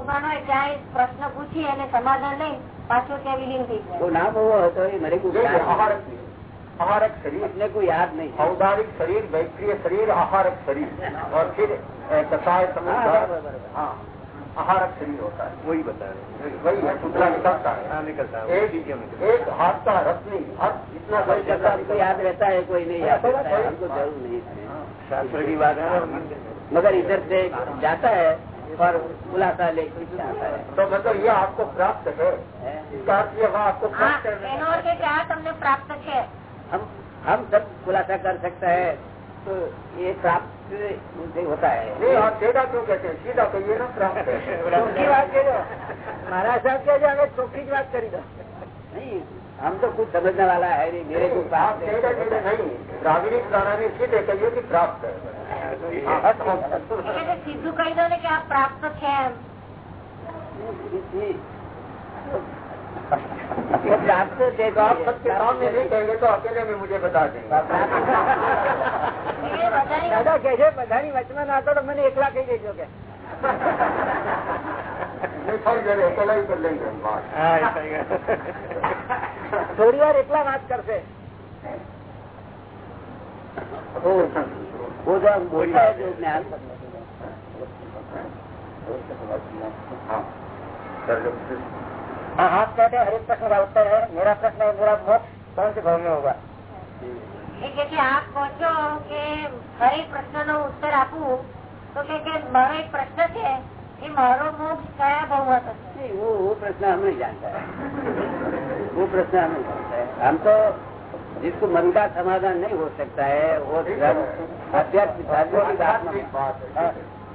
ક્યાંય પ્રશ્ન પૂછી અને સમાધાન લઈ પાછો ત્યાં વિલીન થઈ જાય वो नाम वो है तो ये मेरे को ये याद आहारक आहारक शरीर अपने को याद नहीं है औदारिक शरीर वैक्रिय शरीर आहारक शरीर और फिर अ, कषाय हाँ, समुद्र बराबर, बराबर। हाँ आहारक शरीर होता है वही बता रहे वही है टुकड़ा निकलता है हाँ निकलता है एक एक हाथ का रत्नी हाथ इतना कोई बड़ा शब्द हमको याद रहता है कोई नहीं याद रहता है हमको जरूर नहीं है शास्त्र की बात है ना मगर इधर से जाता है और बुलाता ले तो मतलब ये आपको प्राप्त है? आपको प्राप्त है? प्राप्त है? हम हम सब खुलासा कर सकते हैं तो ये प्राप्त मुझे होता है। नहीं और सीधा क्यों कहते हैं? सीधा तो ये ना प्राप्त है। महाराज साहब क्या जाए चौकी की बात करी दो नहीं हम तो कुछ समझने वाला है नहीं मेरे को प्राप्त नहीं रागिनी प्राणानी सीधे कहिए की प्राप्त है। એટલે કે સીધું કહી દો ને કે આ પ્રાપ્ત છે એમ वो प्राप्त तो आप सबके सामने नहीं कहेंगे तो अकेले में मुझे बता देंगे એટલે બધાની દાદા કે છે બધાની વચમાં ના તો મને એકલા કહી દેજો કે नहीं थोड़ी देर अकेला ही कर लेंगे हम बात हाँ ऐसा ही है। થોડી વાર એકલા વાત કરશે वो वो जो हम बोलता है जो ज्ञान हाँ सर हाँ हाथ कहते हैं हर एक प्रश्न का उत्तर है मेरा प्रश्न है मेरा मोक्ष कौन से भाव में होगा એ કે કે આપ કહો છો કે હરેક પ્રશ્નનો ઉત્તર આપું તો કે કે મારો એક પ્રશ્ન છે કે મારો મોક્ષ કયા ભાવમાં થશે नहीं वो वो प्रश्न हम नहीं जानता है वो प्रश्न हम नहीं जानता है हम तो जिसको मन का समाधान नहीं हो सकता है वो धर्म आध्यात्मिक धार्मिक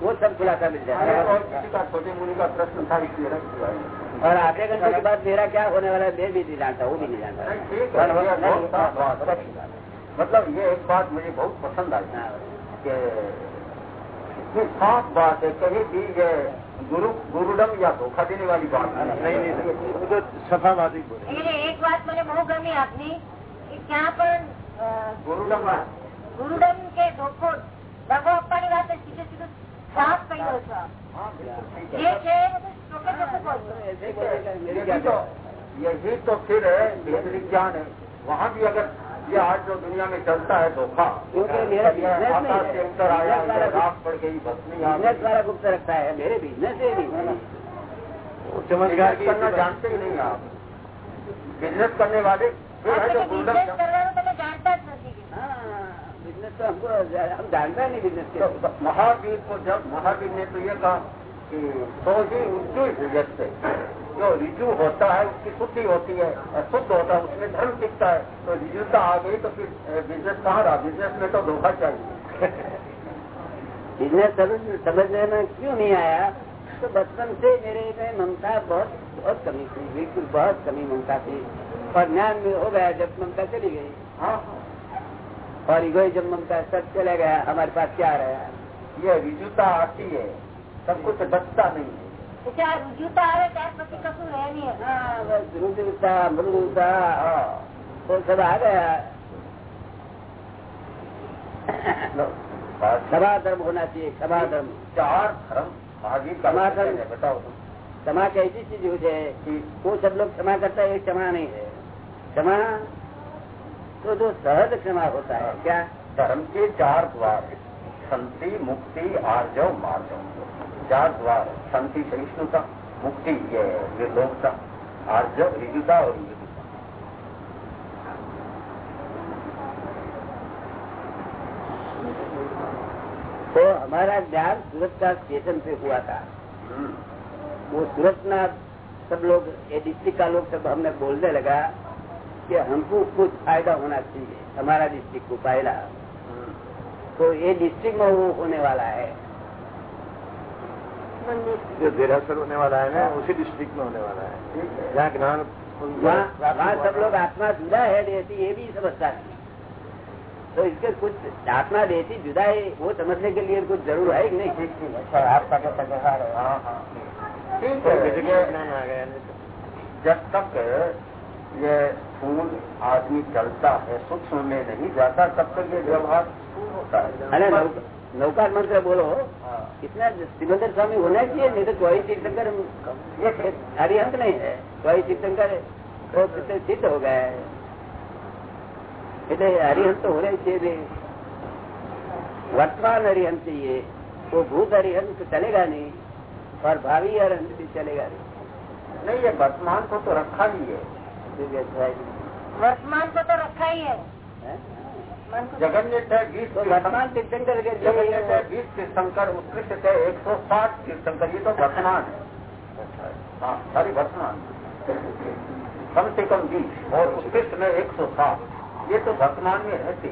वो सब खुलासा मिल जाएगा छोटे मुनि का प्रश्न था और आधे घंटे के बाद मेरा क्या होने वाला है मैं भी नहीं जानता वो भी नहीं जानता। मतलब ये एक बात मुझे बहुत पसंद आई हाँ। है। साफ़ बात है कहीं भी ये गुरु गुरुडम या धोखा देने वाली बात हाँ, नहीं नहीं सफ़ा बात ही एक बात मैंने बहुत गमी आपने ગમી આપની કે ક્યાં પણ અ, गुरुडम ગુરુડમ કે ધોખો દગો આપવાની વાત એ સીધે સીધું સાફ કહી દો છો આપ. हाँ बिल्कुल ठीक જે है છે એ બધું ચોખ્ખે ચોખ્ખું કહો છો. ऐसे ही बोलेगा, मेरी क्या यही तो जरूरत यही तो फिर है भेद विज्ञान है वहाँ भी अगर ये आज जो दुनिया में चलता है धोखा क्योंकि मेरा ये business नहीं आकाश है। से उत्तर आया business वाला ये राख पड़ गई बस नहीं आ बिजनेस वाला गुप्त रखता है मेरे बिजनेस से भी वो चमत्कार की करना जानते ही नहीं आप बिजनेस करने वाले हाँ, तो बिज़नेस हाँ, तो हमको हम जानते हैं नहीं बिज़नेस तो महावीर को जब महावीर ने तो ये कहा कि ही ऋतु जगत से। जो रिजु होता है उसकी शुद्धि होती है शुद्ध होता है उसमें धर्म टिकता है तो रिजुता आ गई तो फिर बिज़नेस कहाँ रहा? बिज़नेस में तो धोखा चाहिए। बिज़नेस समझ में क्यों नहीं आया? तो बचपन से मेरे में ममता बहुत बहुत कमी थी बिल्कुल बहुत कमी ममता थी। और ज्ञान में हो गया जब ममता चली गई। हाँ। और जब ममता सब चला गया हमारे पास क्या रहा ये रिजुता आती है सब कुछ बचता नहीं है। रुजुता हाँ, मृदुता हाँ, वो सब आ गया। सभा धर्म होना चाहिए सभा धर्म चार धर्म क्षमा धर्म बताओ तुम। क्षमा ऐसी चीज़ हो जाए कि वो सब लोग क्षमा करता है क्षमा नहीं है। क्षमा। तो जो सहज क्षमा होता है क्या? धर्म के चार द्वार। शांति मुक्ति आर्जव मार्जव। चार द्वार। शांति सहिष्णुता मुक्ति ये निर्लोकता आर्जव ऋजुता और तो हमारा ज्ञान सूरत का स्टेशन पे हुआ था। वो सूरत ना सब लोग ये डिस्ट्रिक्ट का लोग सब हमने बोलने लगा कि हमको कुछ फ़ायदा होना चाहिए हमारा डिस्ट्रिक्ट को फ़ायदा तो ये डिस्ट्रिक्ट में वो होने वाला है। जो देरासर होने वाला है ना उसी डिस्ट्रिक्ट में होने वाला है। जहाँ ज्ञान वहाँ सब लोग आत्मा जुदा है देती ये भी समझता नहीं। तो इसके कुछ आत्मा देती जुदा है वो समझने के लिए कुछ ज़रूर है कि नहीं? अच्छा आपका कैसा व्यवहार है। हाँ हाँ। तो है। तो। जब तक ये फूल आदमी चलता है सूक्ष्म में नहीं जाता तब तक ये व्यवहार स्थूल होता है। अरे नौकार मंत्र बोलो। हाँ। इतना सिमंदर स्वामी होना चाहिए नहीं तो चौरी तीर्थंकर ये अंक नहीं है। चौरी तीर्थंकर तो सिद्ध हो गए। है એટલે હરિહંત તો હોય वर्तमान हरिहंत चाहिए। वो भूत हरिहंत तो चलेगा नहीं और भावी हरिहंत भी चलेगा नहीं। नहीं ये वर्तमान को तो रखा भी है। वर्तमान को तो रखा ही है। बीस तो वर्तमान तीर्थंकर के है लिए बीस तीर्थंकर उत्कृष्ट है एक सौ साठ तीर्थंकर ये तो वर्तमान है। हाँ सारी वर्तमान। कम से कम बीस और उत्कृष्ट में एक सौ साठ। ये तो वर्तमान में रहते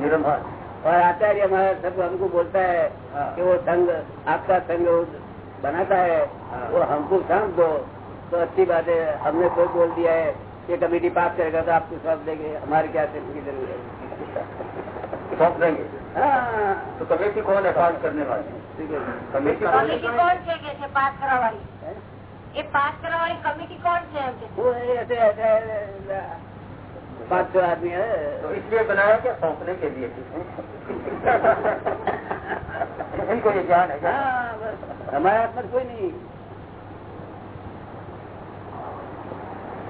निरंतर। और आचार्य हमारा सब हमको बोलता है हाँ। कि वो संघ आपका संघ बनाता है। हाँ। वो हमको संघ दो। तो अच्छी बात है हमने खुद बोल दिया है ये कमेटी पास करेगा तो आपको सौंप देंगे हमारे क्या सिर्फ़ की ज़रूरत है? देंगे। हाँ। तो कमेटी कौन है पास करने वाली? ठीक है। कमेटी कौन से पास करा वाली ये पास करा वाली कमेटी कौन से ऐसे ऐसे पाँच सौ आदमी है। तो इसलिए बनाया क्या सौंपने के लिए? इनको ये ज्ञान है हाँ, हमारे हाथ में कोई नहीं।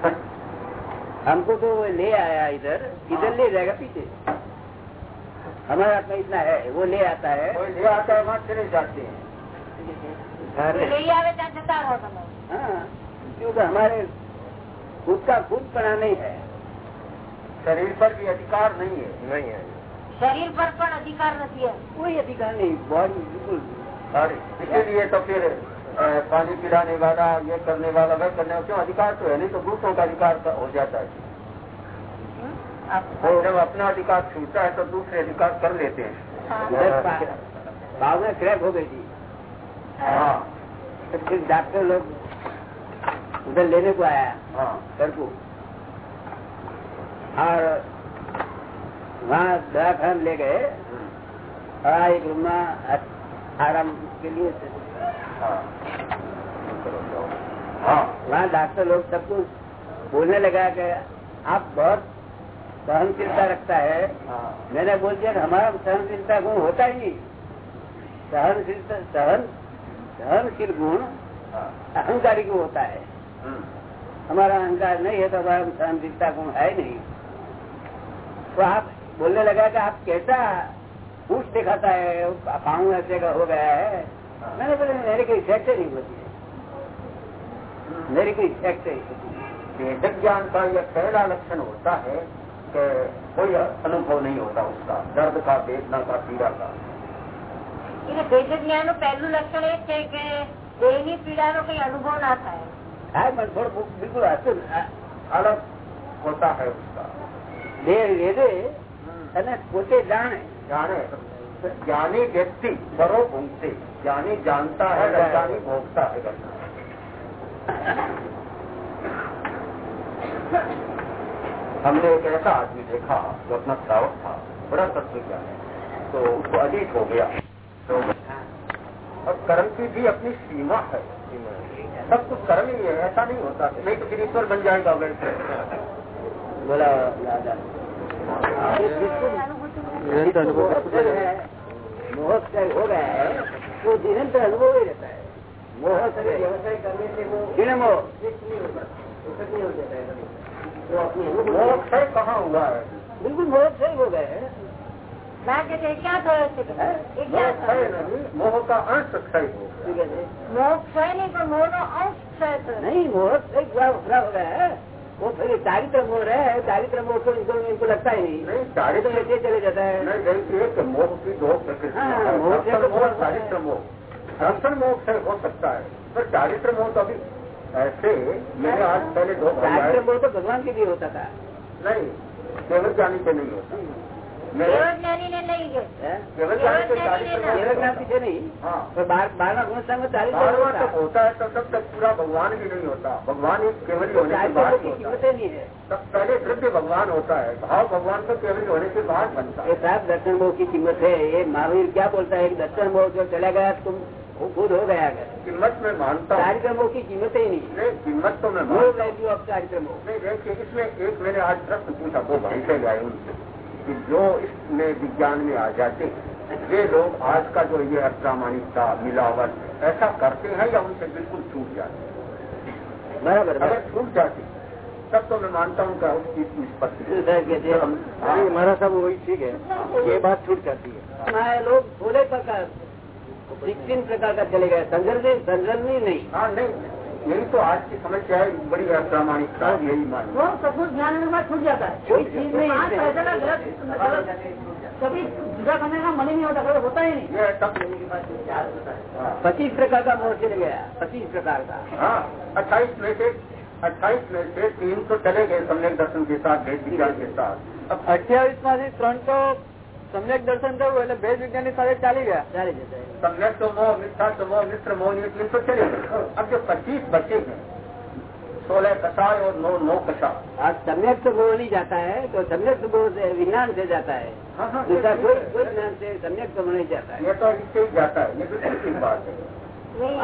हमको तो ले आया इधर इधर ले जाएगा पीछे। हमारे हाथ में इतना है वो ले आता है। वो आता है वहाँ चले जाते हैं। हाँ, क्योंकि हमारे खुद का खुद पड़ा नहीं है। शरीर पर भी अधिकार नहीं है। नहीं है। शरीर पर पर अधिकार नहीं है कोई अधिकार नहीं बॉडी बिल्कुल। इसीलिए तो फिर पानी पिलाने वाला ये करने वाला वह करने वाला क्यों? अधिकार तो है नहीं तो दूसरों का अधिकार हो जाता है। और जब अपना अधिकार छूटता है तो दूसरे अधिकार कर लेते हैं। उधर पा- भावना क्रैक हो गई थी। हाँ। तो फिर डॉक्टर लोग उधर लेने को आया हाँ। घर को। और वहाँ दवाखान ले गए। और एक रूम में आराम के लिए हाँ हाँ वहाँ डॉक्टर लोग सब कुछ बोलने लगा कि आप बहुत सहनशीलता रखता है हाँ मैंने बोल दिया कि हमारा सहनशीलता गुण होता ही नहीं सहनशीलता सहन सहनशील गुण हाँ अहंकारी को होता है हम्म, हमारा अहंकार नहीं है तो हमारा सहनशीलता गुण है नहीं तो आप बोलने लगा कि आप कैसा पूछ दिखाता है पाँव ऐसे का हो गया है मैंने बोला मेरे कोई इफेक्ट नहीं होती है मेरी कोई इफेक्ट नहीं होती है। वेदक ज्ञान का यह पहला लक्षण होता है कि कोई अनुभव नहीं होता उसका दर्द का वेदना का पीड़ा का એટલે વેદ જ્ઞાનનું પહેલું લક્ષણ એ છે કે દેહની પીડાનો કઈ અનુભવ ના થાય હા પણ થોડું બિલકુલ હતું अलग होता है उसका દેહ વેદે અને પોતે જાણે जाने ज्ञानी व्यक्ति बड़ो भूमते ज्ञानी जानता है ज्ञानी भोगता है। हमने एक ऐसा आदमी देखा जो अपना श्रावक था बड़ा तत्व ज्ञान है तो उसको अजीत हो गया। तो और कर्म की भी अपनी सीमा है सब कुछ कर्म ही है ऐसा नहीं होता नहीं तो फिर ईश्वर बन जाएगा वैसे बोला दादा ये मोहक चाहे हो गया है तो वो निरंतर तो अनुभव ही रहता है। मोहक व्यवसाय करने से वो क्षीण मोह नहीं हो जाता है वो अपनी कहाँ हुआ है? बिल्कुल मोहक सही हो गए तो हैं। मोह का अंश क्षय हो मोह क्षय नहीं मोह का अंश क्षय नहीं मोह क्षय हो गया है? वो फिर चारित्र मोह रहे हैं चारित्र मोह को इनको इनको लगता ही नहीं नहीं तो चारित्र ऐसे चले जाता है नहीं देखिए कि मोह की दो प्रकृतियां हाँ, हैं। मोह से दर्शन तो मोह बहुत चारित्र मोह दर्शन मोह से हो सकता है पर चारित्र मोह तो अभी ऐसे मैंने आज पहले दो भाई आए चारित्र मोह तो भगवान के लिए होता था नहीं केवल ज्ञानी के नहीं होता तो हाँ। तो बारहवा गुण संग चालीस होता। है तो तब तक पूरा भगवान भी नहीं होता। भगवान एक तो नहीं है। तब पहले द्रव्य भगवान होता है। भाव भगवान को केवल होने के बाद बनता है। साहब दर्शन भाव की कीमत है। ये महावीर क्या बोलता है? दर्शन भाव जो चला गया तुम वो खुद हो गया कीमत में मानता कार्यक्रमों की कीमत ही नहीं। कीमत तो मैं कार्यक्रम इसमें एक मैंने आज प्रश्न पूछा वो भाई से गए उनसे। कि जो इसमें विज्ञान में आ जाते हैं वे लोग आज का जो ये अप्रामाणिकता मिलावट ऐसा करते हैं या उनसे बिल्कुल छूट जाते हैं? बराबर अगर छूट जाती तब तो मैं मानता हूँ कि उसकी निष्पत्ति हमारा सब वही ठीक है ये बात छूट जाती है। हमारे लोग सोलह प्रकार सिक्सटीन प्रकार का चले गए संजर्मी संजर्मी नहीं। हाँ नहीं। यही तो आज की समस्या है बड़ी अप्रामाणिकता यही मान वो सब कुछ ध्यान में छूट जाता है। कोई चीज़ नहीं हाँ, कभी जुदा करने का मन ही नहीं होता होता ही नहीं। हाँ। पच्चीस प्रकार का मोह चल गया पच्चीस प्रकार का। हाँ, अट्ठाईस में से अट्ठाईस में से तीन तो चले गए सम्यक दर्शन के साथ भेद विचार के साथ। अट्ठाईस में से त्रण तो સમ્યક દર્શન થયું એટલે ભેદ વિજ્ઞાન ની સાથે ચાલી ગયા सारे जैसे सम्यक तो मोह मिथ्या तो मोह मित्र मोह ये तीन तो चले गए अब जो पच्चीस बचे हैं सोलह कषाय और नौ नौ कषाय आज सम्यक तो मोह नहीं जाता है तो सम्यक तो मोह से विज्ञान से जाता है हाँ हाँ दूसरा ये- कोई कोई ज्ञान से सम्यक तो मोह नहीं जाता है ये तो इससे ही जाता है ये बिल्कुल ठीक बात है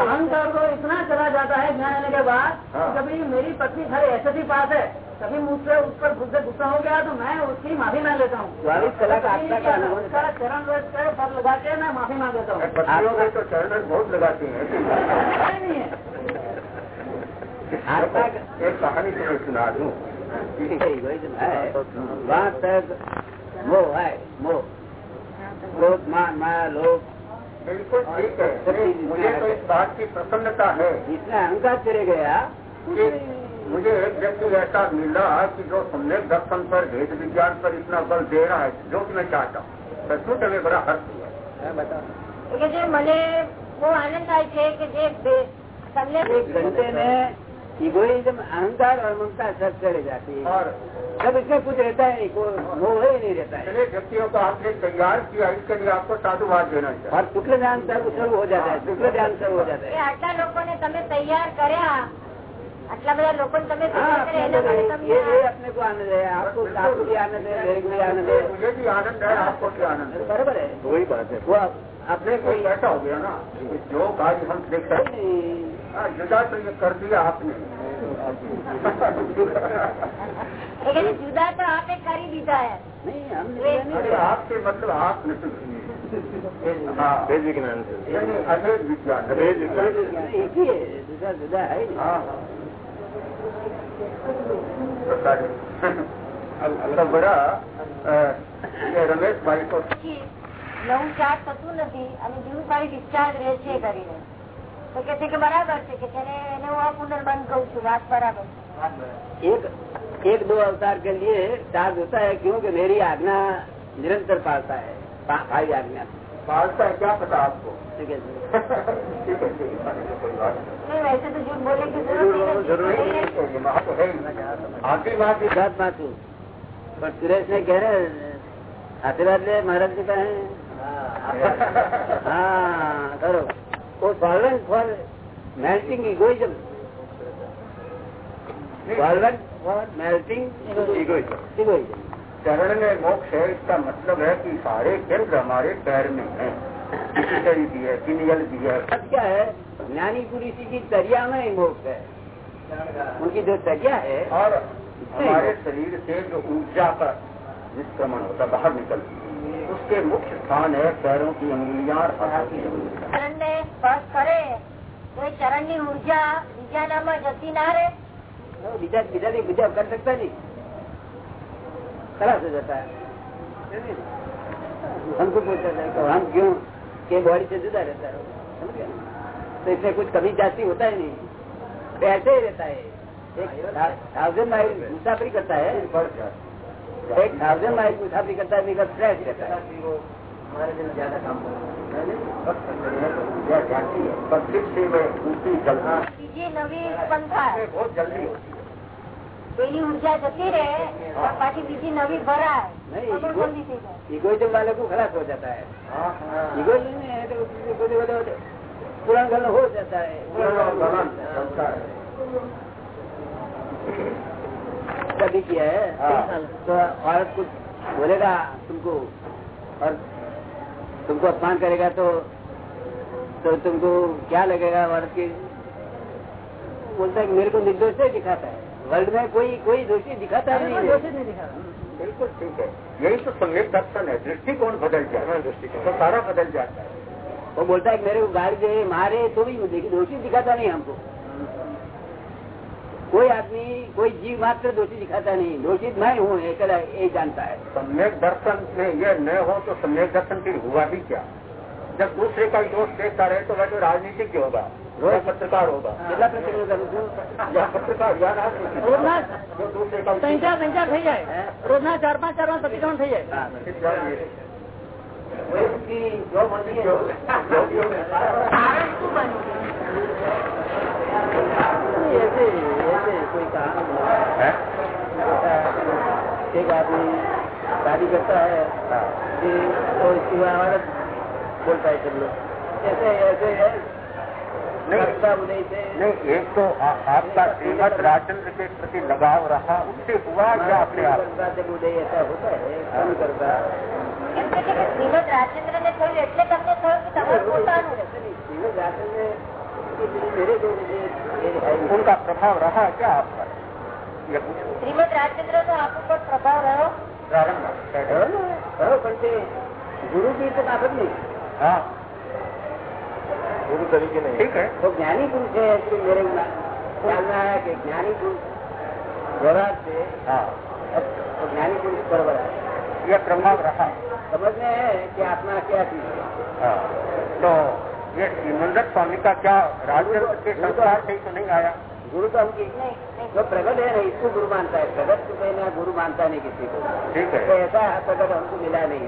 अहंकार को इतना चला जाता है ज्ञान आने के बाद हाँ। कि कभी मेरी पत्नी खड़े एस ही पास है कभी मुझसे उस पर गुस्से गुस्सा हो गया तो मैं उसकी माफ़ी मांग लेता हूँ। चौबीस कलाक आत्मा का अनुभव उसका चरण रोज पे पद लगा के मैं माफ़ी मांग लेता हूँ। तो चरण बहुत लगाते हैं। है। एक कहानी तुम्हें सुना दूँ। वहाँ तक मोह है मोह क्रोध मान माया लोभ बिल्कुल ठीक है। मुझे तो इस बात की प्रसन्नता है। जितना अहंकार चले गया मुझे एक व्यक्ति ऐसा मिला कि जो सम्यक दर्शन पर भेद विज्ञान पर इतना बल दे रहा है जो कि मैं चाहता हूँ सचमुच हमें बड़ा हर्ष हुआ કે જે મને બહુ આનંદ થાય છે કે જે બે- તમને एक घंटे में इगोइज्म अहंकार और ममता सब चले जाती है और जब इसमें कुछ रहता है नहीं कोई मोह ही नहीं रहता है इतने व्यक्तियों को आपने तैयार किया इसके लिए आपको साधुवाद देना चाहिए और शुक्ल ध्यान सर्व शुरू हो जाता है शुक्ल ध्यान सर्व हो जाता કે है આટલા લોકોને તમે તૈયાર કર્યા આટલા બધા લોકોને તમે हाँ, તૈયાર કર્યા એના માટે अपने को- ये તમને ये अपने को आनंद है आपको आपको भी आनंद है मेरे को भी आनंद है मुझे भी आनंद है आपको भी आनंद है बराबर है वही बात है वो आप- अपने को कोई ऐसा हो गया ना कि जो कार्य हम देख सकते ही हाँ, जुदा तो ये कर दिया आपने એ કે જે જુદા તો આપે કરી દીધા है नहीं हम अरे आपसे मतलब आप नहीं हाँ भेद विज्ञान से यानी अभेद विज्ञान भेद विज्ञान एक ही है दूसरा जुदा है નવું ચાર્જ થતું નથી અને જૂનું પાણી ડિસ્ચાર્જ રહે છે કરીને તો કે છે કે બરાબર છે કે તેને એને હું આ પુનર્બંધ કઉ છું વાત બરાબર છે एक एक दो अवतार के लिए चार्ज होता है क्योंकि मेरी आज्ञा निरंतर पालता है पा- भाई आज्ञा पालता है क्या पता आपको ठीक है ठीक है ठीक है कोई बात नहीं नहीं वैसे तो झूठ बोलने की जरूरत जरूरी नहीं नहीं है है, ये बात तो है ही। आगे बात ये- ગુજરાત માં છું પણ સુરેશ ને કહે આશીર્વાદ લે મહારાજ ની પાસે હા કરો वो solvent for melting egoism solvent for melting egoism. egoism चरण में मोक्ष है इसका मतलब है कि सारे केंद्र हमारे पैर में है खिचड़ी भी है किनियल भी है अब क्या है ज्ञानी पुरुष की चर्या में ही मोक्ष है उनकी जो चर्या है और हमारे शरीर से जो ऊर्जा का निष्क्रमण होता है बाहर निकलती है उसके मुख्य स्थान है पैरों की अंगुलियां और हाथों की अंगुलियां ચરણ ને સ્પર્શ કરે તો એ ચરણ ની ઉર્જા બીજા નામાં જતી ના રહે वो बीजा बीजा नहीं बुझा कर सकता नहीं खलास हो जाता है हमको पूछा जाए तो हम क्यों के बॉडी से जुदा रहता है। तो इसमें कुछ कभी जाती होता ही नहीं। तो ऐसे ही रहता है। थाउज़ेंड माइल मुसाफरी करता है। एक थाउज़ेंड माइल मुसाफरी करता है बिकॉज़ फ्रेश रहता है। हमारे ज़्यादा काम होता है। बहुत जल्दी होती है। પેલી ઉર્જા જતી રહે પણ પાછી બીજી નવી ભરાય नहीं ખબર બંધી થઈ જાય इगोइजम वाले को खलास हो जाता है हाँ हाँ इगोइजम में है तो कुछ कुछ पुरान गल हो जाता है चलता है कभी किया है हाँ। तो औरत कुछ बोलेगा तुमको और तुमको अपमान करेगा तो तो तुमको क्या लगेगा औरत की बोलता है कि मेरे को निर्दोष से दिखाता है वर्ल्ड में कोई कोई दोषी दिखाता नहीं है दोषित नहीं दिखा बिल्कुल ठीक है यही तो सम्यक दर्शन है दृष्टिकोण बदल जाता है दृष्टिकोण तो सारा बदल जाता है वो बोलता है कि मेरे को गाड़ी दे मारे तो भी देखिए दोषी दिखाता नहीं हमको कोई आदमी कोई जीव मात्र दोषी दिखाता नहीं दोषित मैं हूँ ये कला ये जानता है सम्यक दर्शन में ये न हो तो सम्यक दर्शन फिर हुआ भी क्या जब दूसरे का दोष देखता रहे तो वह तो राजनीतिज्ञ होगा वह पत्रकार होगा કેટલા પ્રસંગો કરું છું या पत्रकार या राजनीतिज्ञ રોજના जो दूसरे का સંચાર સંચાર થઈ જાય હે? રોજના ચાર પાંચ ચાર પાંચ પ્રતિક્રમણ થઈ જાય हाँ, राजनीतिज्ञ। कोई उसकी जो मर्जी है કારણ શું બન્યું ऐसे ऐसे कोई काम है? एक आदमी शादी करता है हाँ। कि तो इसकी औरत बोलता है सब लोग ऐसे ऐसे है नहीं करता उदय से नहीं एक तो आ, आपका श्रीमद राजचंद्र के प्रति लगाव रहा उससे हुआ या अपने आप करता जब उदय ऐसा होता है कम करता એમ કે છે કે શ્રીમદ રાજચંદ્ર ને થયું એટલે તમને થયું કે તમારું પોતાનું श्रीमद राजचंद्र के मेरे जो ये ये है उनका प्रभाव रहा क्या आप पर ये पूछो શ્રીમદ રાજચંદ્ર નો આપ ઉપર પ્રભાવ રહ્યો प्रारंभ करो ना, करो पण ते गुरु की तो ताकत नहीं हाँ। गुरु तरीके नहीं ठीक है। तो ज्ञानी पुरुष है कि मेरे ख्याल में आया कि ज्ञानी पुरुष? व्यवहार से हाँ। तो ज्ञानी पुरुष बराबर है। ये प्रभाव रहा समझ में है कि आत्मा क्या चीज़ है? हाँ। तो ये श्रीमंदर स्वामी का क्या राजचंद्र के संस्कार से ही तो नहीं आया? गुरु तो हमकी जो प्रगट है ना इसको गुरु मानता है। प्रगट को कहना गुरु मानता नहीं किसी को। ठीक तो है ऐसा प्रगट हमको मिला नहीं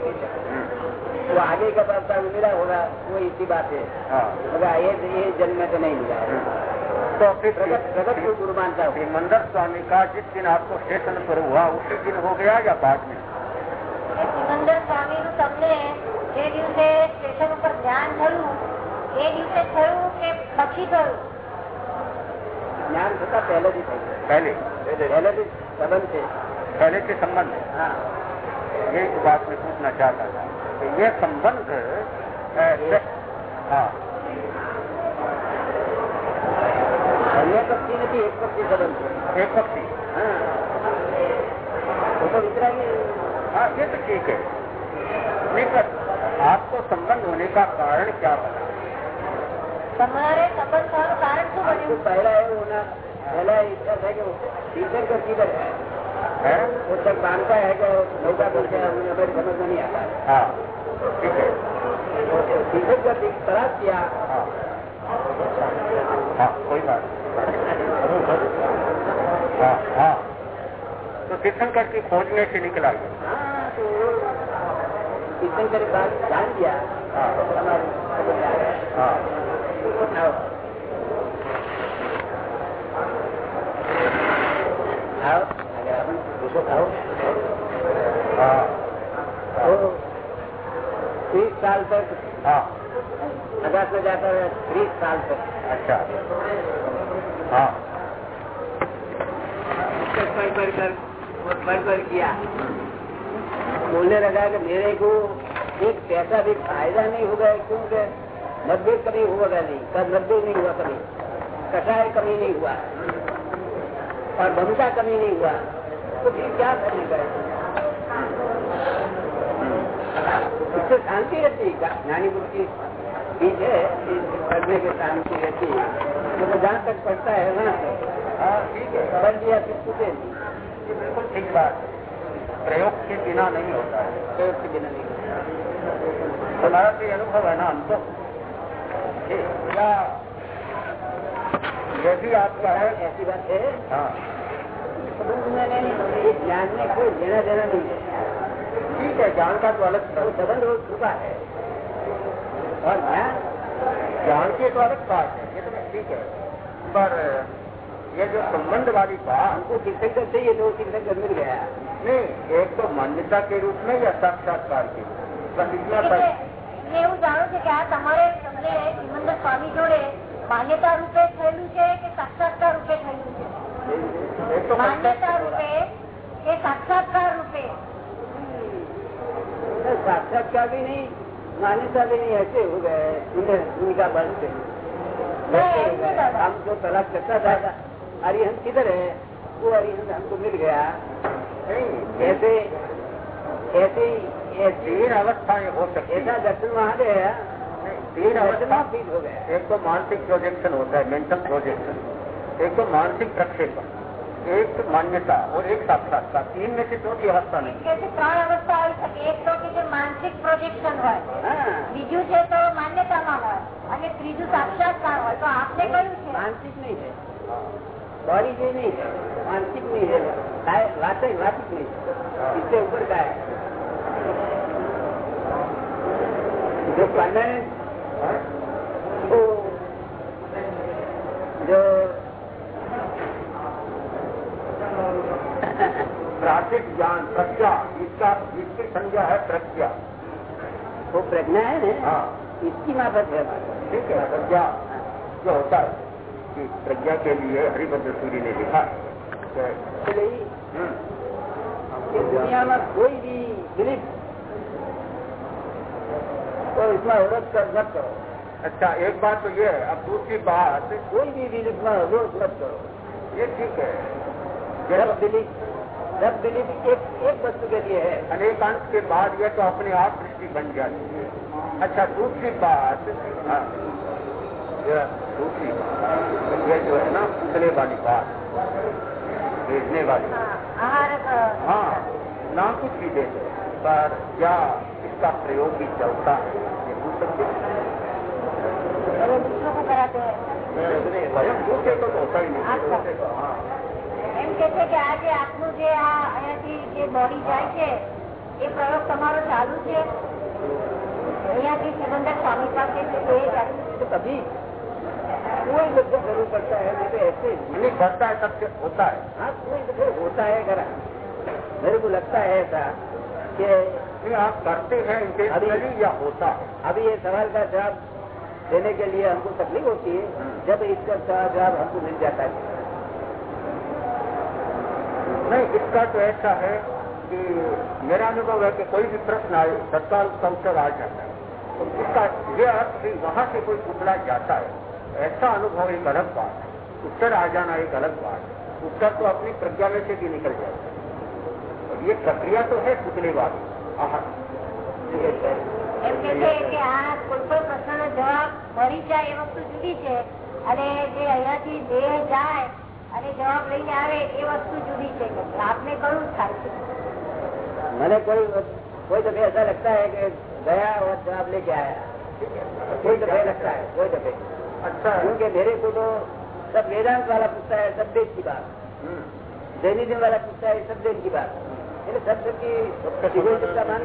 वो आगे का प्रस्ताव मिला होगा वो इसी बात है हाँ मगर ये ये जन्म में तो नहीं मिला है तो फिर प्रगट प्रगट को गुरु मानता हूँ श्रीमंदर स्वामी का जिस दिन आपको स्टेशन पर हुआ उसी दिन हो गया या बाद में કે સિમંદર સ્વામી નું તમને જે દિવસે સ્ટેશન ઉપર ધ્યાન થયું એ દિવસે થયું કે પછી થયું ज्ञान थता पहले भी था पहले पहले भी संबंध थे पहले के संबंध में हाँ ये एक बात मैं पूछना चाहता था कि ये संबंध अ, से- हाँ अन्य पक्षी नहीं एक पक्षी संबंध थे एक पक्षी हाँ वो तो वितरागी हाँ ये तो ठीक है नहीं पर आपको संबंध होने का कारण क्या बना તમારે સંબંધ થવાનું કારણ શું तो બન્યું पहला है वो ना पहला इच्छा था कि वो टीचर का किधर है? वो तक मानता है कि नौका बोलते हैं हमें समझ में नहीं आता है। ठीक है? तो टीचर का तलाश किया हाँ। हाँ कोई बात हाँ हाँ। तो तीर्थंकर की खोजने से निकला। हाँ तो तीर्थंकर के बाद ध्यान दिया हाँ। हमारे हाँ आओ आओ अगर अपन दूसरो खाओ हाँ तो तीस साल तक। हाँ। अगस्त में जाता है तीस साल तक। अच्छा। हाँ। पढ़ पढ़ कर पढ़ पढ़ किया। बोलने लगा कि मेरे को एक पैसा भी फ़ायदा नहीं होगा क्योंकि नब्बे कभी होगा नहीं कब नब्बे नहीं हुआ कभी। कटाई कमी नहीं हुआ। और बमता कमी नहीं हुआ। तो फिर क्या करने का है? इससे शांति रहती है ज्ञानी बुद्ध। की चीज़ है पढ़ने की शांति रहती है। तो जहाँ तक पढ़ता है तक। हाँ ठीक है। पढ़ लिया फिर छूटे ये बिल्कुल ठीक बात प्रयोग के बिना नहीं होता है। प्रयोग के बिना नहीं होता हमारा भी अनुभव है ना हम तो ये। आपका है। ऐसी बात है? हाँ। में नहीं ज्ञान में कोई लेना देना नहीं है। ठीक है ज्ञान का तो अलग वो संबंध वो छुपा है और ज्ञान ज्ञान की तो अलग बात है ये तो ठीक है पर ये जो संबंध वाली बात हमको तीर्थंकर चाहिए तो तीर्थंकर मिल गया नहीं एक तो मान्यता के रूप में या साक्षात्कार के रूप में बस इतना એટલે पर મેં એવું જાણું છે કે આ તમારે તમને સિમંદર સ્વામી જોડે માન્યતા રૂપે થયેલું છે કે સાક્ષાત્કાર રૂપે થયેલું છે एक तो માન્યતા રૂપે કે સાક્ષાત્કાર રૂપે साक्षात्कार भी नहीं मान्यता भी नहीं ऐसे हो गए उन्हें उनका बल से। हम जो तलाश करता था अरे हम किधर है? वो अरिहंत हमको मिल गया। ऐसे ऐसे तीन अवस्थाएँ हो सकती ऐसा दर्शन वहाँ गया नहीं, तीन अवस्था फील हो गया। एक तो मानसिक प्रोजेक्शन होता है मेंटल प्रोजेक्शन एक तो मानसिक प्रक्षेपण। एक मान्यता और एक साक्षात्कार तीन में से चौथी अवस्था नहीं कैसे ત્રણ અવસ્થા આવી શકે એક તો કે જે માનસિક પ્રોજેક્શન હોય हाँ બીજું છે તો માન્યતામાં હોય અને ત્રીજું સાક્ષાત્કાર હોય તો આપને કયું છે मानसिक नहीं है बॉडी भी नहीं है मानसिक नहीं है काय- वास्तविक वास्तविक नहीं है इससे ऊपर का है जो परमानेंट वो जो प्राथिक ज्ञान प्रज्ञा इसका इसकी संज्ञा है प्रज्ञा। वो प्रज्ञा है ना? हाँ। इसकी माफत है। ठीक है प्रज्ञा जो होता है कि प्रज्ञा के लिए हरिभद्र सूरी ने लिखा हम्म, दुनिया में कोई भी बिलीफ तो इसमें विरोध कर मत करो। अच्छा एक बात तो ये है अब दूसरी बात कोई भी बिलीफ में मत करो। ये ठीक है। जब एक एक वस्तु के लिए है। अनेक अंश के बाद यह तो अपने आप दृष्टि बन जाती है। अच्छा दूसरी बात हाँ। दूसरी बात यह जो है ना उतने वाली बात भेजने वाली हाँ ना कुछ भी दे पर क्या इसका प्रयोग भी चलता है? ये पूछ सकते हैं? दूसरे को तो होता ही नहीं। એમ કે છે કે આજે આપનું જે આ અહીંયાથી જે બોડી જાય છે એ પ્રયોગ તમારો ચાલુ છે અહીંયાથી સિકંદર સ્વામી પાસે છે તો એ ચાલુ છે. तो कभी कोई जब जरूर पड़ता है नहीं तो ऐसे ही। नहीं करता है सबसे होता है हाँ कोई तो होता है करा मेरे को लगता है ऐसा कि नहीं आप करते हैं इंटेंशनली या होता है अभी ये सवाल का जवाब देने के लिए हमको तकलीफ होती है हम्म। जब इसका जवाब हमको मिल जाता है नहीं इसका तो ऐसा है कि मेरा अनुभव है कि कोई भी प्रश्न आए तत्काल उसका उत्तर आ जाता है तो इसका ये अर्थ भी वहां से कोई पूछना जाता है ऐसा अनुभव एक अलग बात है उत्तर आ जाना एक अलग बात है उत्तर तो अपनी प्रज्ञा में से भी निकल जाता है और ये प्रक्रिया तो है पुतले वाली आहा એમ કે છે કે આ કોઈ પણ પ્રશ્નનો જવાબ મળી જાય એ વસ્તુ જુદી છે અને જે અહીંયાથી દેહ જાય અને જવાબ લઈને આવે એ વસ્તુ જુદી છે કે આપને કયું થાય છે मैंने कोई कोई दफे ऐसा लगता है कि गया और जवाब लेके आया कोई दफे लगता है कोई दफे अच्छा है क्योंकि मेरे को तो सब वेदांत वाला पूछता है सब वेद की बात हम्म। जैनिज्म वाला पूछता है सब वेद की बात એટલે શબ્દ की विवेचकता मान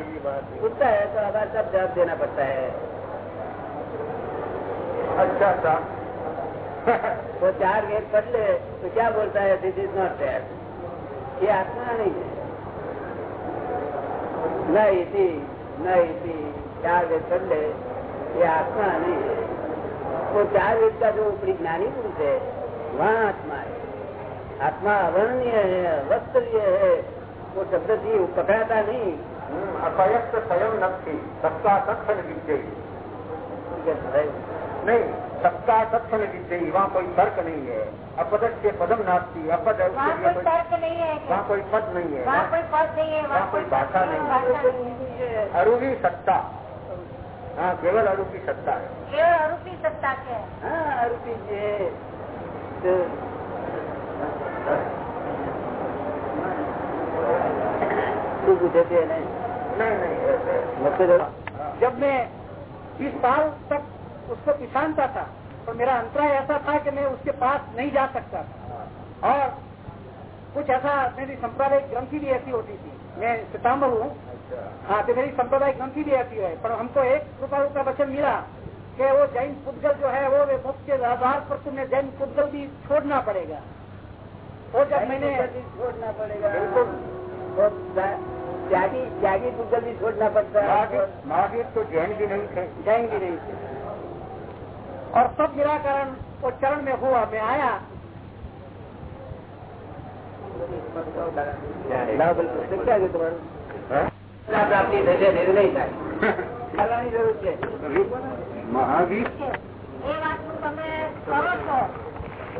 पूछता है तो हमारा सब जवाब देना पड़ता है अच्छा अच्छा तो चार वेद पढ़ ले तो क्या बोलता है दिस इज़ नॉट दैट ये आत्मा नहीं है। न इसी न इसी चार वेद पढ़ ले ये आत्मा नहीं है। वो चार वेद का जो ऊपरी ज्ञानी पुरुष है वहाँ आत्मा है। आत्मा अवर्णनीय है वस्त्रीय है वो शब्द जी वो पकड़ाता नहीं। हम्म, अपयस्त स्वयं नक्ति सबका विजयी नहीं सबका तत्न विजयी वहाँ कोई तर्क नहीं है। अपदक के पदम नास्ती अपद है वहाँ कोई तर्क नहीं है। वहाँ कोई पद नहीं है। वहाँ कोई पद नहीं है वहाँ कोई भाषा नहीं है। भाषा अरूपी सत्ता। हाँ केवल अरूपी सत्ता है। केवल अरूपी सत्ता છે हाँ। आरोपी जी तो पूछे थे नहीं? नहीं नहीं जब मैं इस साल तक उसको पिछानता था। तो मेरा अंतराय ऐसा था कि मैं उसके पास नहीं जा सकता था। और कुछ ऐसा मेरी सांप्रदायिक ग्रंथि भी ऐसी होती थी। मैं सितंबर हूँ। हाँ तो मेरी सांप्रदायिक ग्रंथि भी ऐसी है। पर हमको एक रुपया रुपया वचन मिला कि वो जैन पुद्गल जो है वो मुफ़्त के आधार पर तुम्हें जैन पुद्गल भी छोड़ना पड़ेगा। वो जब मैंने छोड़ना पड़ेगा। बिल्कुल। तो त्यागी त्यागी पुद्गल भी छोड़ना पड़ता है। महावीर तो जैन भी नहीं थे। जैन भी नहीं थे। और सब निराकरण वो चरण में हुआ मैं आया લાવો બોલ, પુસ્તક ક્યાં ગયું તમારું हाँ? પ્રાપ્તિ થશે નિર્ણય થાય ચાલવાની જરૂર છે महावीर એ વાત તમે કરો છો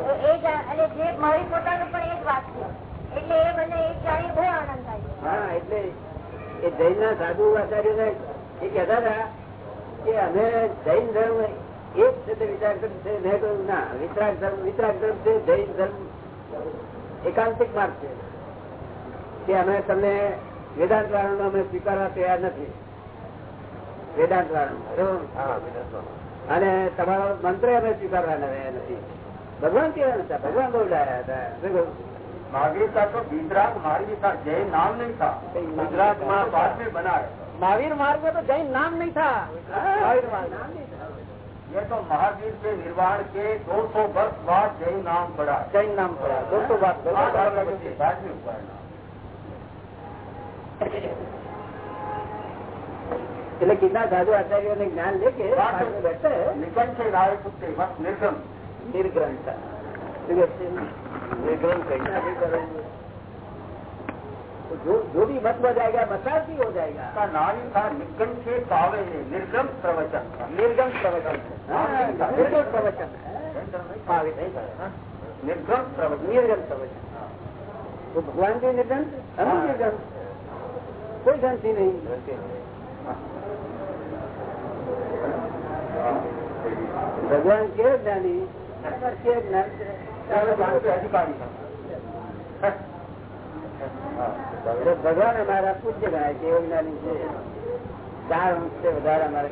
એ- એ જા- અને જે મારી પોતાનું પણ એ જ વાત છે એટલે એ મને એ જાણી બહુ આનંદ થાય છે હા એટલે એ જૈન ના સાધુ આચાર્ય એ કહેતા હતા કે અમે જૈન ધર્મ એક એકાંતિક માર્ગ છે. કે અમે તમને વેદાંત વાળાનો અમે સ્વીકારવા તૈયાર નથી. વેદાંત વાળાનો અને તમારો મંત્ર અમે સ્વીકારવા નથી. ભગવાન કેવા હતા ભગવાન બહુ ડાયા હતા. નાગરિકતા તો ગુજરાત માર્ગ જૈન નામ નહીં થા. ગુજરાતમાં બાદ મેં બનાવ્યા મહાવીર માર્ગ તો જૈન નામ નહીં થાય મહાવીર નામ નહીં ये तो महावीर के निर्वाण के 200 वर्ष बाद जय नाम पड़ा है जैन नाम पड़ा दोस्तों बात बाद में बाद में हुआ है नाम। એટલે કેટલા સાધુ આચાર્યોને જ્ઞાન લે કે સાથે બેઠે निकट से राय पुत्र बस निर्गम નિર્ગ્રંથતા तो जो जो भी मत हो जाएगा मसाज भी हो जाएगा। का नाम ही था निकट से कावे निर्गम प्रवचन निर्गम प्रवचन। हाँ, निर्गम प्रवचन। हाँ, नहीं था। निर्गम प्रवचन। निर्गम प्रवचन। तो भगवान के निर्गंथ हम हाँ। निर्गंथ कोई ग्रंथि नहीं। भगवान के ज्ञानी के ज्ञान अधिकारी। था तो भगवान हमारा पूज्य गणाय के એવું જ્ઞાની છે ચાર અંશ से વધારે हमारे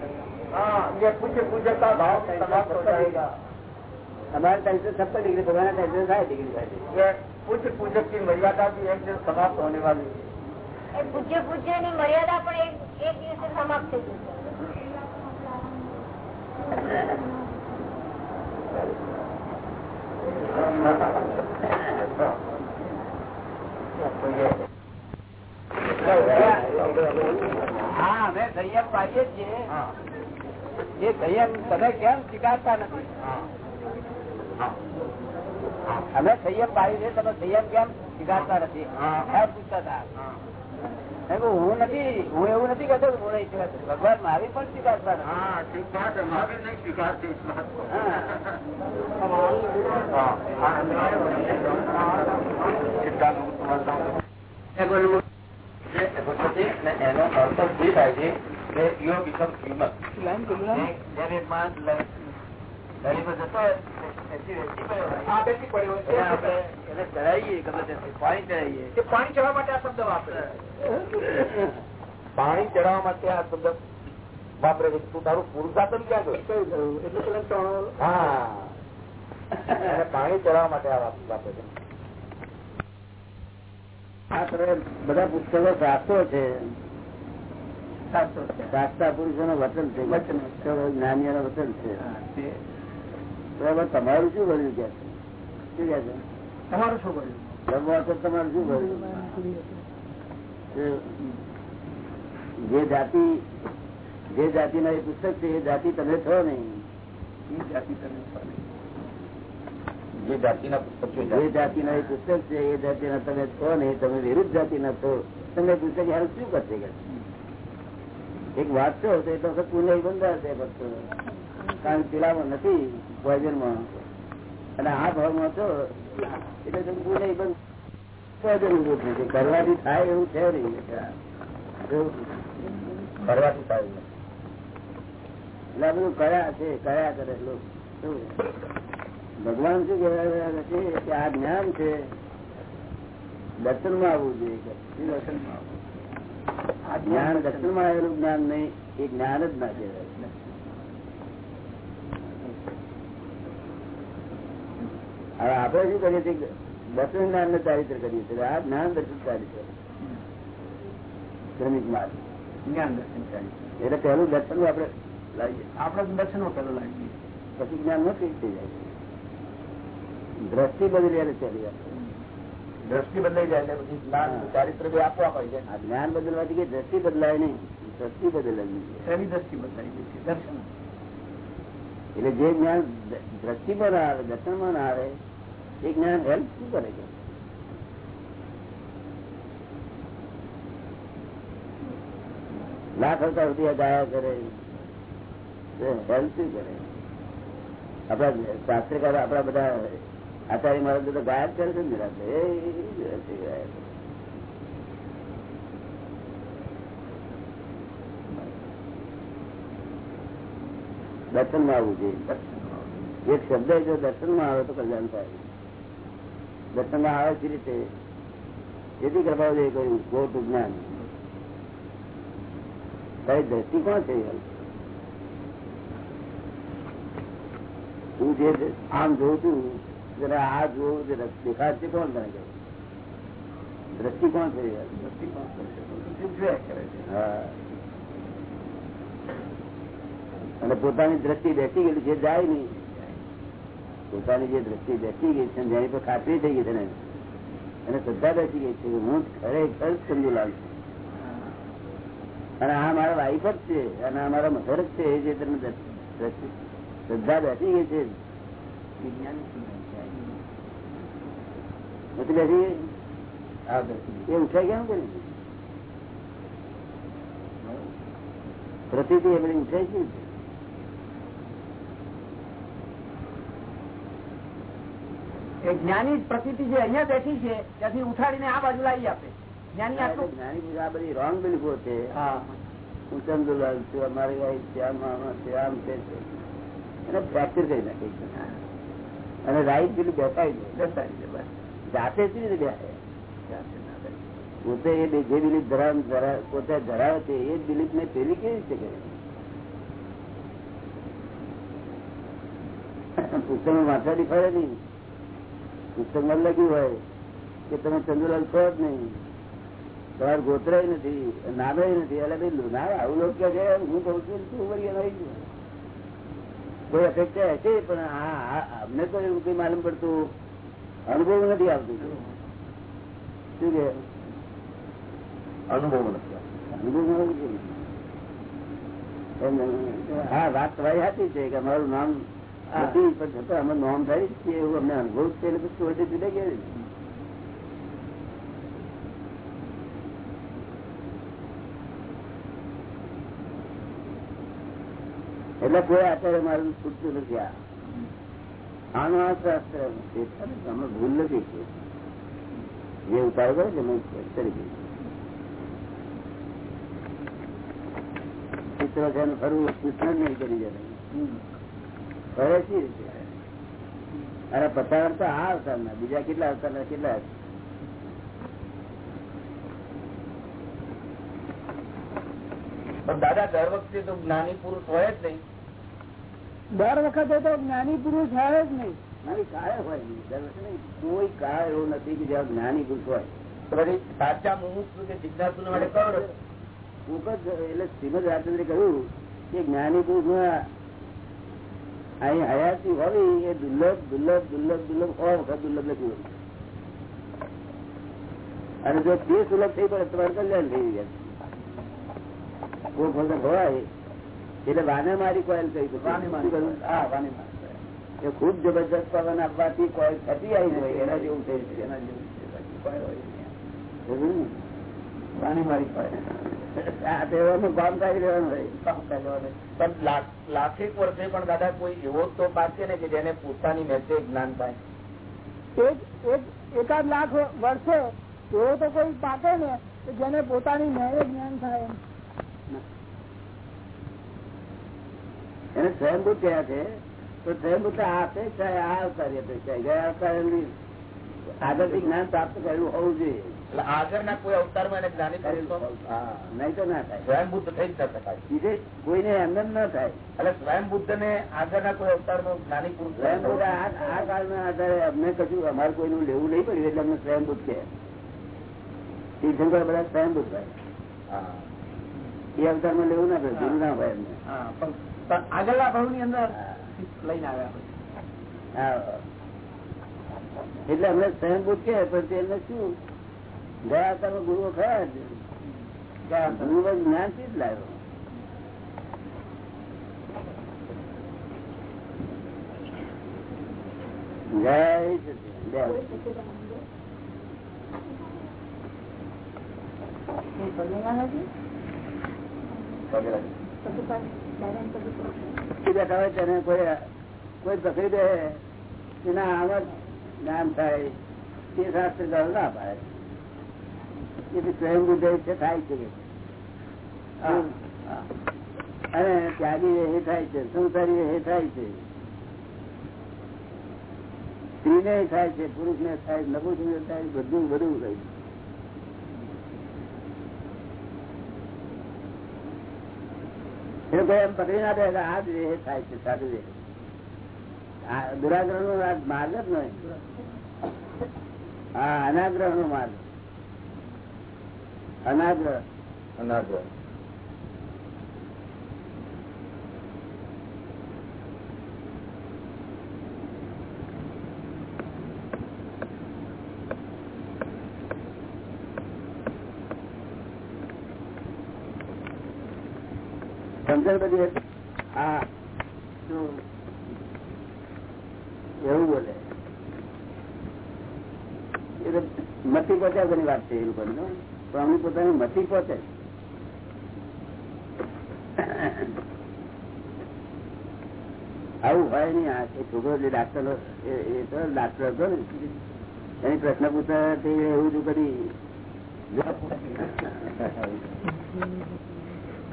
हाँ ये पूज्य पूज्य का भाव समाप्त हो जाएगा हमारे टाइम से छप्पन डिग्री भगवान टाइम से साठ डिग्री था ये पूज्य पूजक की मर्यादा भी एक दिन समाप्त होने वाली है એ પૂજ્ય પૂજ્ય ની મર્યાદા પણ એક એક દિવસે સમાપ્ત થઈ જશે तो ये હા અમે સંયમ પાડીએ છીએ. એ સંયમ તમે કેમ સ્વીકારતા નથી? અમે સંયમ પાડીએ છે તમે સંયમ કેમ સ્વીકારતા નથી? પૂછતા હતા. હું નથી હું એવું નથી કરતો ભગવાન મારી પણ સ્વીકારતા એનો અર્થ એ થાય છે? કે યુ બીકમ હ્યુમન પાણી ચડાવવા માટે આ શબ્દ વાપરે પાણી ચડાવવા છે તું તારું પુરુષાર્થન ક્યાં એટલે હા પાણી ચડાવવા માટે આ વાપરે છે બધા પુસ્તકો શાસ્ત્રો છે શાસ્ત્રા પુરુષો નું વચન છે જ્ઞાનીઓ નું વચન છે તમારું શું ભર્યું કે? શું કે તમારું શું ભર્યું જમવા તો તમારું શું ભર્યું જે જાતિ જે જાતિ એ પુસ્તક છે એ જાતિ તમે છો નહીં. એ જાતિ તમે છો નહીં. જે જાતિના પુસ્તક છે જે જાતિના એ પુસ્તક છે એ જાતિના તમે છો નહીં તમે વિરુદ્ધ જાતિના છો. તમે પુસ્તક યાર શું કરશે એક એક છો તો એ તો પુનઃ બંધાશે ફક્ત કારણ પેલામાં નથી પોઈઝનમાં અને આ ભાવમાં તો એટલે તમે પુણ્ય બંધ ભોજન ઉભું થશે કરવાથી થાય એવું છે નહીં. કરવાથી થાય એટલે બધું કયા છે કયા કરે લોકો? ભગવાન શું કહેવાય છે કે આ જ્ઞાન છે દર્શનમાં આવવું જોઈએ દર્શનમાં? આ જ્ઞાન દર્શનમાં આવેલું જ્ઞાન નહીં એ જ્ઞાન જ ના કહેવાય. હવે આપણે શું કરીએ છીએ બસો જ્ઞાન ને ચારિત્ર કરીએ છીએ. આ જ્ઞાન દર્શન ચારિત્ર. શ્રમિક માર્ગ. જ્ઞાન દર્શન ચારિત્ર. એટલે પહેલું દર્શન આપણે લાવીએ. આપણે દર્શન પેલો લાવીએ. પછી જ્ઞાન નથી થઈ જાય. દ્રષ્ટિ બદલી ચાલી જાય. દ્રષ્ટિ બદલાઈ જાય પછી જ્ઞાન ચારિત્ર બી આપવા પડે છે. આ જ્ઞાન બદલવાથી કે દ્રષ્ટિ બદલાય નહીં. દ્રષ્ટિ બદલાવી એની દ્રષ્ટિ બદલાઈ છે. દર્શન. એટલે જે જ્ઞાન દ્રષ્ટિ પર આવે દર્શનમાં આવે એ જ્ઞાન હેલ્પ શું કરે છે લાખ અવતાર સુધી આ ગાયા કરે હેલ્પ શું કરે આપણા શાસ્ત્રકારો આપણા બધા આચાર્ય મહારાજ તો ગાયબ કરે છે ને નિરાતે એ નિરાતે ગાયબ કરે. દર્શનમાં આવવું જોઈએ એક શબ્દ જો દર્શનમાં આવે તો કલ્યાણ થાય દર્શનમાં આવે છે રીતે જેથી કરવા જોઈએ કહ્યું ખોટું જ્ઞાન તારી દ્રષ્ટિ કોણ છે હું જે આમ જોઉં છું જરા આ જોઉં જે દેખાડ છે કોણ તને કહ્યું દ્રષ્ટિ કોણ છે દ્રષ્ટિ કોણ હા અને પોતાની દ્રષ્ટિ બેસી ગયેલી છે જાય નહીં પોતાની જે દ્રષ્ટિ બેસી ગઈ છે જેની પર ખાતરી થઈ ગઈ છે અને શ્રદ્ધા બેસી ગઈ છે હું ખરેખર ચંદુલાલ છું. અને આ મારા વાઈફ જ છે અને આ મારા મધર જ છે એ જે તમને શ્રદ્ધા બેસી ગઈ છે. નથી બેસી ગઈ? એ ઉઠાઈ કેમ કરી પ્રતિ એ બધી ઉઠાઈ છે? એ જ્ઞાની પ્રકૃતિ જે અહીંયા બેઠી છે ત્યાંથી ઉઠાડીને આ બાજુ લાવી આપે. જ્ઞાની આટલું જ્ઞાની આ બધી રોંગ બિલીફો છે. હું. ચંદુલાલ છું અમારી વાઈફ છે આમ છે આમ છે છે. એને ફ્રેક્ચર કરી નાખે અને રાઈટ પેલું બેસાડી દે. બસ. જાતે જ રીતે બેસે? પોતે એ જે બિલીફ ધરાવે ધરા- પોતે ધરાવે છે એ દિલીપ બિલીફ ને પેલી કેવી રીતે કરે? પુસ્તકમાં માથાડી ફરે નહીં. પુસ્તકમાં લખ્યું હોય કે તમે ચંદુલાલ છો જ નહીં. તમારે ગોતરાય નથી નામે નથી એટલે ભાઈ ના આવું લોકો છે હું કઉ છું શું કરીએ નહીં ગયું. કોઈ અપેક્ષા હશે? પણ હા અમને તો એવું કઈ માલુમ પડતું અનુભવ નથી આવતું. શું કે અનુભવ અનુભવ હા વાત તમારી સાચી છે કે અમારું નામ નથી પણ છતાં અમે નોમ છીએ એવું અમને અનુભવ છે એટલે પછી છોડી જુદા કેવી એટલે કોઈ આચાર્ય મારું છૂટતું નથી આ આનો આ શાસ્ત્ર છે. અમે ભૂલ નથી જે ઉતાર કરે છે મેં કરી દીધું. ચિત્ર છે ફરવું કૃષ્ણ નહીં કરી જાય ફરે શી રીતે અરે પચાસ તો આ અવતારના બીજા કેટલા અવતારના કેટલા પણ દાદા દર વખતે તો જ્ઞાની પુરુષ હોય જ નહીં. દર વખતે તો જ્ઞાની પુરુષ હોય જ નહીં. મારી કાય હોય નહીં દર વખતે કોઈ કાળ એવો નથી કે જ્યાં જ્ઞાની પુરુષ હોય. પછી સાચા મુહૂર્ત કે જિજ્ઞાસુ માટે કયો? જ એટલે શ્રીમદ રાજચંદ્રે કહ્યું કે જ્ઞાની પુરુષ અહીં હયાતી હોવી એ દુર્લભ દુર્લભ દુર્લભ દુર્લભ હોય વખત દુર્લભ નથી. અને જો તે સુલભ થઈ પડે તમારે કલ્યાણ થઈ ગયા કોઈ વખત હોય એટલે વાને મારી કોયલ કહી. એ ખૂબ જબરજસ્ત પવન આપવાથી કોયલ થતી આવી હોય એના જેવું થઈ એના જેવું કોઈ હોય ને? વાને મારી કોયલ. આ તહેવારનું કામ કરી લેવાનું હોય પણ લાખેક વર્ષે પણ દાદા કોઈ એવો તો પાકે ને કે જેને પોતાની મેસે જ્ઞાન થાય એક એક એકાદ લાખ વર્ષે એવો તો કોઈ પાકે ને કે જેને પોતાની મેરે જ્ઞાન થાય એને સ્વયંભૂત કયા છે તો સ્વયંભૂત આ અપેક્ષા આ અવતારી ગયા અવતારની આગળથી જ્ઞાન પ્રાપ્ત કર્યું હોવું જોઈએ. આગળના કોઈ અવતારમાં એને જ્ઞાની પુરુષ નહીં તો ના થાય. સ્વયં થઈ જ ન શકાય. બીજે કોઈને એમને ન થાય. એટલે સ્વયં ને આગળના કોઈ અવતારમાં જ્ઞાની પુરુષ સ્વયંભૂત આ આ કાળના આધારે અમને કશું અમારે કોઈનું લેવું નહીં પડ્યું એટલે અમને સ્વયંભૂત કે તીર્થંકર બધા સ્વયંભૂત ભાઈ. એ અવતારમાં લેવું ના પડે ના ભાઈ એમને હા, પણ પણ આગળના ભાવની અંદર લઈને આવ્યા હા. એટલે અમને સ્વયંભૂત કે પણ તેમને શું? ગયા કર્મ ગુરુ જ્ઞાનથી જ લાવ્યો કોઈ પકડી દે એના આમ જ્ઞાન થાય તે શાસ્ત્ર ના પાડે. એ તો સ્વયં છે થાય છે. અને ત્યાગી એ થાય છે સંસારી એ થાય છે. સ્ત્રીને થાય છે પુરુષ ને થાય નપુષ ને થાય બધું બધું થાય એમ પકડી ના દે આ જ એ થાય છે સાધુ એ દુરાગ્રહ નો માર્ગ જ નહીં. હા અનાગ્રહ નો માર્ગ. અનાગ્રહ અનાગ્રહ સમજણ બધી? હા? એવું બોલે એ તો પહોંચ્યા ઘણી વાત છે એ લોકોની હો. પોતાની મતી પહોંચે આવું હોય નઈ આ છોકરો જે ડાક્ટર ડાક્ટર હતો ને એની પ્રશ્ન પૂછતા તે એવું જ કરી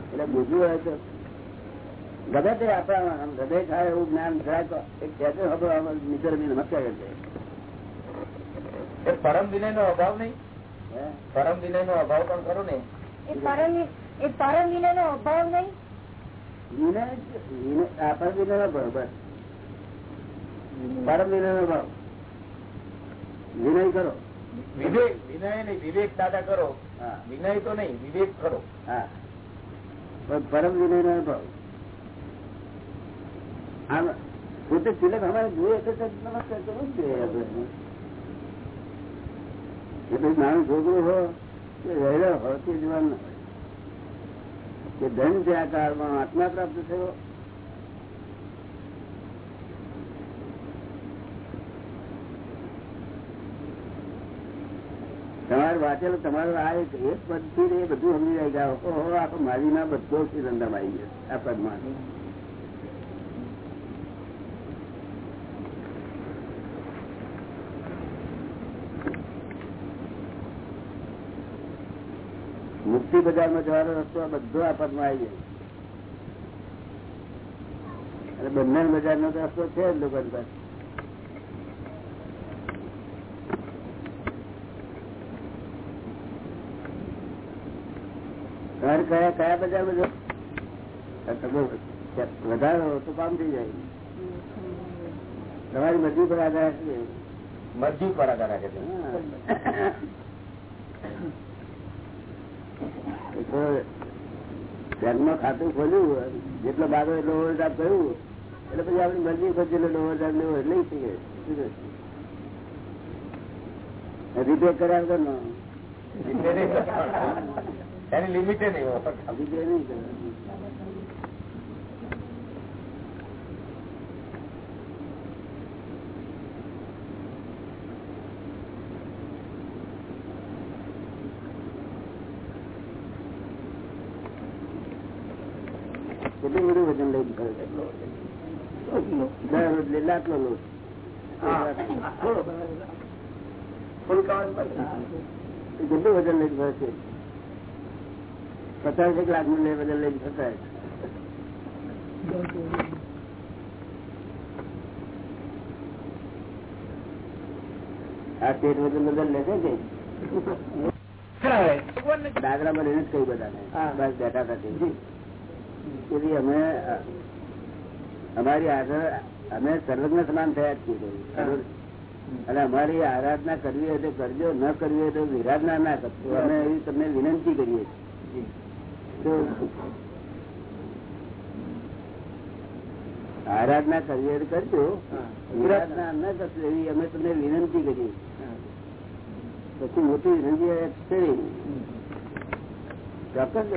એટલે બીજું હોય તો, ગમે તે આપણા આમ હૃદય થાય એવું જ્ઞાન થાય તો એક કહેતો હવે નીચે નમસ્કાર કરશે પરમ વિનય નો અભાવ નહીં? પરમ વિનય નો અભાવ પણ ખરો ને? એ પરમ વિનય નો અભાવ નહીં? વિનય જ- વિનય નો ભાવ બસ. પરમ વિનય નો ભાવ વિનય કરો. વિવેક વિનય નહીં વિવેક દાદા કરો. હા. વિનય તો નહીં વિવેક કરો. હા. પરમ વિનય નો ભાવ આમ પોતે તિલક અમારે જોઈએ તો નમસ્કાર કરવું જ જોઈએ આપણે. એ પછી નાનું છોકરું હો કે રહેલો હો કે ધન જ્યાં કાળમાં, આત્મા પ્રાપ્ત થયો. તમારે વાંચેલું, તમારું આ એક એક પદથી એ બધું સમજી જાય ગયા ઓહો, આખો મારી ના બધો શ્રીરંગમ આવી ગયો, આ પદમાં. મુક્તિ બજારમાં જવાનો રસ્તો બધો આ પદમાં આવી જાય અને બંધન બજાર નો રસ્તો છે જ લોકો પાસે. ઘર કયા કયા બજારમાં જો? આ વધારો તો કામ થઈ જાય. તમારી મરજી પર આધાર છે મરજી પર આધાર રાખે છે. બેંકમાં ખાતું ખોલ્યું જેટલો હોય એટલો ઓવરડ્રાફ્ટ કર્યું એટલે પછી આપણી મરજી પછી એટલો ઓવરડ્રાફ્ટ લેવો એટલે શકીએ રીપે કર્યા વગર નો. એની લિમિટે નહીં કેટલું વજન લઈ જવા છે પચાસ એક લાખનું વજન લઈ શકાય આ પેટ વજન વજન લેશે કે? દાદરા માં રહીને જ કહ્યું બધાને બસ બેઠા હતા. અમે અમારી આગળ અમે સર્વજ્ઞ સમાન થયા જ છીએ અને અમારી આરાધના કરવી હોય તો કરજો ન કરવી હોય તો વિરાધના ના કરજો. અમે એવી તમને વિનંતી કરીએ છીએ. આરાધના કરવી હોય તો કરજો વિરાધના ન કરશો એવી અમે તમને વિનંતી કરીએ પછી મોટી વિનંતી ચોક્કસ.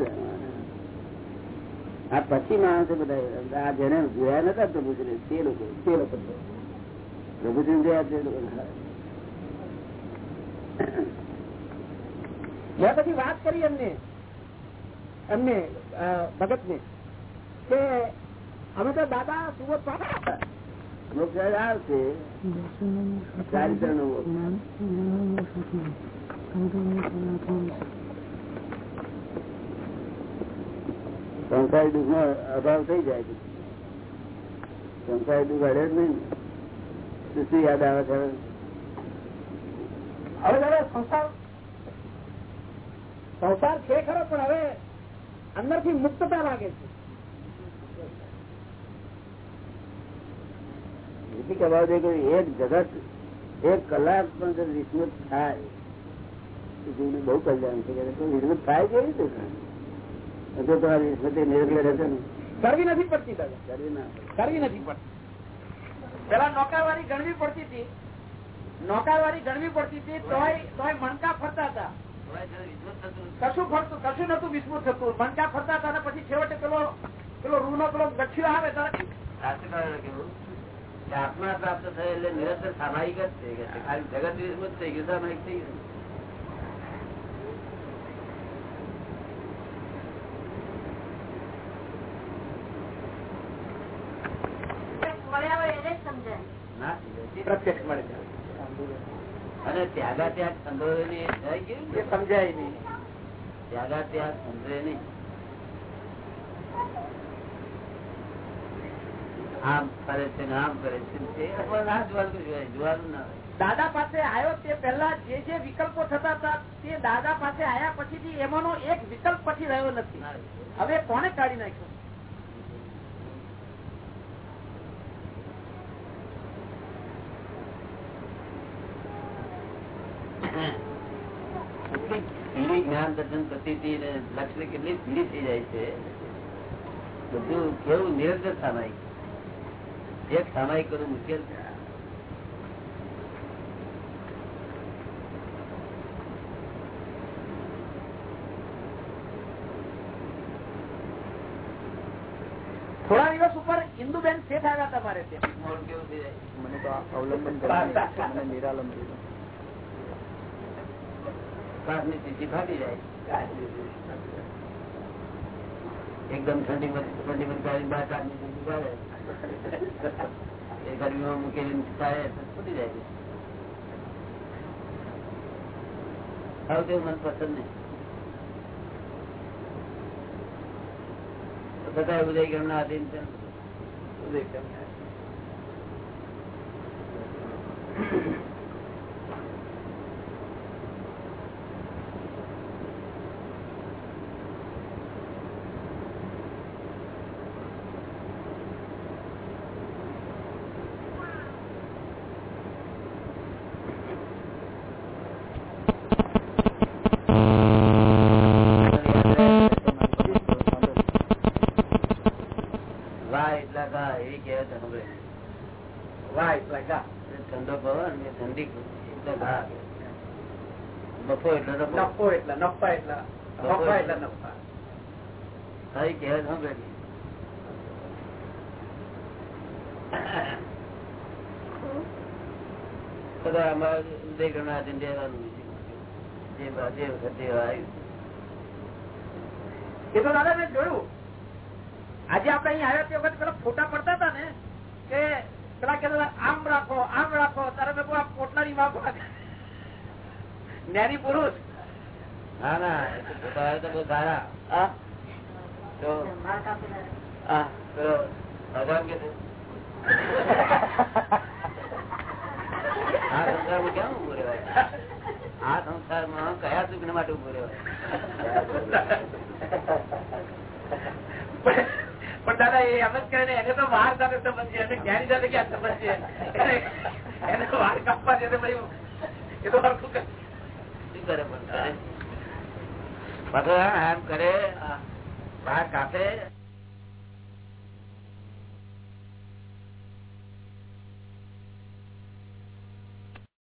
આ પછી માણસો બધા આ જેને જોયા નતા પ્રભુશ્રી તે લોકો તે લોકો પ્રભુજી જોયા તે લોકો મેં પછી વાત કરી એમને એમને ભગત ને કે અમે તો દાદા સુરત મોક્ષ આવશે ચારિત્ર નો સંસારી દુઃખ નો અભાવ થઈ જાય છે. સંસારી દુઃખ અડે જ નહીં. શું યાદ આવે છે હવે? દાદા સંસાર સંસાર છે ખરો પણ હવે અંદરથી મુક્તતા લાગે છે. કે એક જગત એક કલાક પણ વિસ્મૃત થાય બહુ કલ્યાણ છે. વિસ્મૃત થાય કેવી રીતે? થાય? તમારી વિસ્મૃતિ નિરગ્રહ રહેશે ને. કરવી નથી પડતી કરવી ના કરવી નથી પડતી. પેલા નોકાવાળી ગણવી પડતી હતી. નોકાવાળી ગણવી પડતી હતી તોય તોય મણકા ફરતા હતા. કશું ફરતું કશું નતું વિસ્મૃત થતું. મણકા ફરતા હતા પછી છેવટે પેલો પેલો રૂ નો પેલો ગઠિયો આવે આત્મા પ્રાપ્ત થયો એટલે નિરંતર સ્વાભાવિક જ થઈ ગયા છે. જગત વિસ્મૃત થઈ ગયું સામાયિક થઈ ગયું મળ્યા હોય એને જ સમજાય ના થઈ જાય. પ્રત્યક્ષ મળે છે. અને ત્યાગા ત્યાગ સંગ્રહ ને એ સમજાય નહીં. ત્યાગા ત્યાગ સંગ્રહ નહીં. આમ કરે છે ને આમ કરે છે દાદા પાસે આવ્યો તે પહેલા જે જે વિકલ્પો થતા હતા તે દાદા પાસે આવ્યા પછીથી એમાંનો એક વિકલ્પ પછી રહ્યો નથી. હવે કોને કાઢી નાખ્યો? કેટલી જ્ઞાન દર્શન પ્રતિ લક્ષ્ય કેટલી પીળી થઈ જાય છે? બધું કેવું નિરંતર સામાયિક? એક સામાયિક કરવું મુશ્કેલ છે. થોડા દિવસ ઉપર ઇન્દુબેન શેઠ આવ્યા તમારે મને તો અવલંબન મને નિરાલંબ શ્વાસની સ્થિતિ ફાટી જાય એકદમ ઠંડી ઠંડી ગાડી બહાર કાઢની સ્થિતિ કાઢે. એ ગરમીમાં મૂકેલી થાય ફૂટી જાય. હવે તેવું પસંદ નહીં બધા ઉદય ગમના આધીન છે વાહ એટલા ગા એવી કહેવત સાંભળે. વાહ એટલા ગા ઠંડો પવન ને ઠંડી એટલા ગા એટલે નફો નફો એટલા નફા એટલા નફા એટલા. નફા. સારી કહેવત સાંભળેલી બધા અમારા ઉદય કરનાર બા- જે વખતે આવ્યું. એ તો દાદા મેં જોયું. આજે આપડે અહીં આવ્યા તે વખત પેલા ફોટા પડતા હતા ને કે પેલા કે આમ રાખો આમ રાખો. તારે મેં આ પોટલાની વાપો જ્ઞાની પુરુષ. ના ના તો બહુ સારા. ભગવાન કે આ સંસારમાં કેમ ઉભું રહેવાય? આ સંસારમાં કયા સુખ માટે ઉભું રહેવાય? પણ દાદા એ એમ જ કરે ને એને તો વાર સાથે સંબંધ છે એને જ્ઞાની સાથે ક્યાં સંબંધ છે? એને- તો વાર કાપવા છે ભાઈ. એ તો હરખું કરે. કરે? એમ કરે બહાર કાપે.